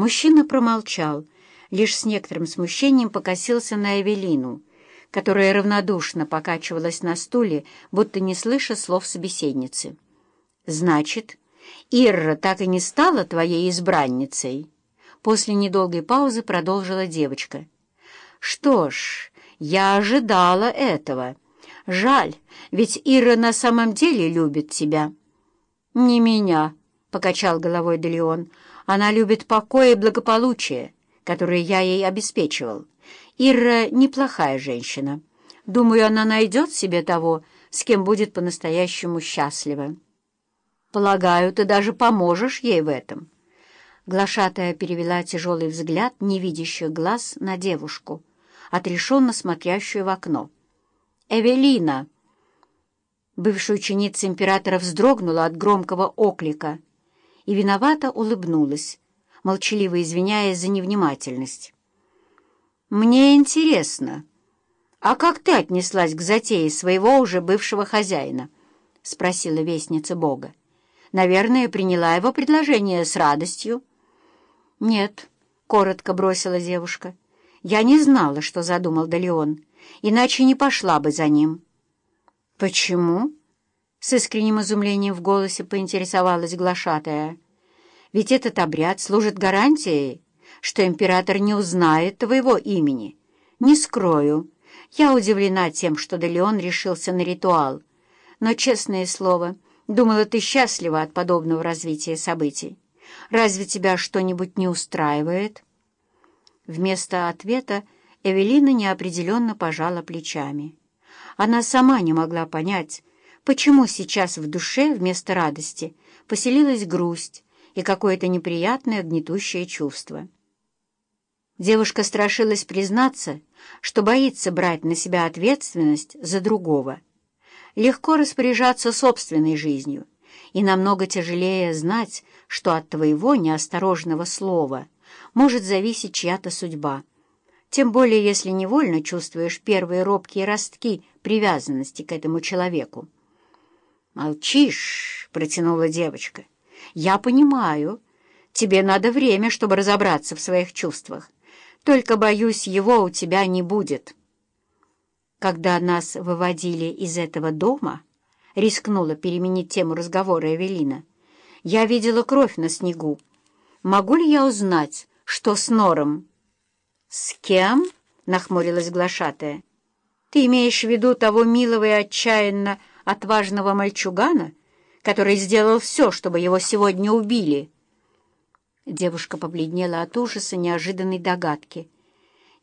Мужчина промолчал, лишь с некоторым смущением покосился на Эвелину, которая равнодушно покачивалась на стуле, будто не слыша слов собеседницы. «Значит, Ирра так и не стала твоей избранницей?» После недолгой паузы продолжила девочка. «Что ж, я ожидала этого. Жаль, ведь Ира на самом деле любит тебя». «Не меня», — покачал головой Делеон. «Она любит покой и благополучие, которые я ей обеспечивал. Ира неплохая женщина. Думаю, она найдет себе того, с кем будет по-настоящему счастлива. Полагаю, ты даже поможешь ей в этом». Глашатая перевела тяжелый взгляд невидящих глаз на девушку, отрешенно смотрящую в окно. «Эвелина!» Бывшая ученица императора вздрогнула от громкого оклика и виновато улыбнулась, молчаливо извиняясь за невнимательность. «Мне интересно, а как ты отнеслась к затее своего уже бывшего хозяина?» — спросила вестница Бога. «Наверное, приняла его предложение с радостью». «Нет», — коротко бросила девушка. «Я не знала, что задумал Далеон, иначе не пошла бы за ним». «Почему?» — с искренним изумлением в голосе поинтересовалась глашатая. «Ведь этот обряд служит гарантией, что император не узнает твоего имени. Не скрою, я удивлена тем, что Делеон решился на ритуал. Но, честное слово, думала, ты счастлива от подобного развития событий. Разве тебя что-нибудь не устраивает?» Вместо ответа Эвелина неопределенно пожала плечами. Она сама не могла понять, почему сейчас в душе вместо радости поселилась грусть и какое-то неприятное гнетущее чувство. Девушка страшилась признаться, что боится брать на себя ответственность за другого. Легко распоряжаться собственной жизнью, и намного тяжелее знать, что от твоего неосторожного слова может зависеть чья-то судьба тем более если невольно чувствуешь первые робкие ростки привязанности к этому человеку. «Молчишь», — протянула девочка. «Я понимаю. Тебе надо время, чтобы разобраться в своих чувствах. Только, боюсь, его у тебя не будет». Когда нас выводили из этого дома, рискнула переменить тему разговора Эвелина, я видела кровь на снегу. Могу ли я узнать, что с Нором?» «С кем?» — нахмурилась глашатая. «Ты имеешь в виду того милого и отчаянно отважного мальчугана, который сделал все, чтобы его сегодня убили?» Девушка побледнела от ужаса неожиданной догадки.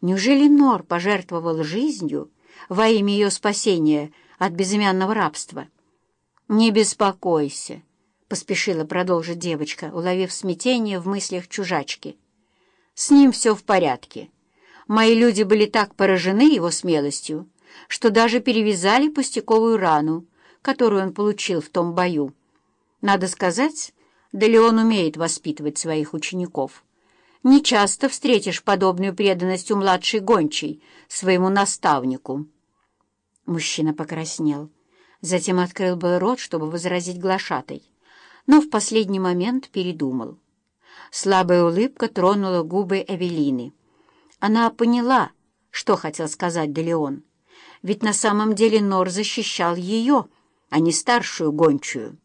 Неужели Нор пожертвовал жизнью во имя ее спасения от безымянного рабства? «Не беспокойся», — поспешила продолжить девочка, уловив смятение в мыслях чужачки. «С ним все в порядке». Мои люди были так поражены его смелостью, что даже перевязали пустяковую рану, которую он получил в том бою. Надо сказать, да ли он умеет воспитывать своих учеников. Не часто встретишь подобную преданность у младшей гончей своему наставнику. Мужчина покраснел, затем открыл был рот, чтобы возразить глашатой, но в последний момент передумал. Слабая улыбка тронула губы Эвелины. Она поняла, что хотел сказать Делеон, ведь на самом деле Нор защищал ее, а не старшую гончую.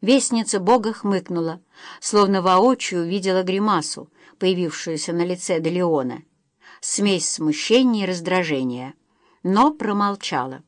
Вестница Бога хмыкнула, словно воочию видела гримасу, появившуюся на лице Делеона, смесь смущения и раздражения, но промолчала.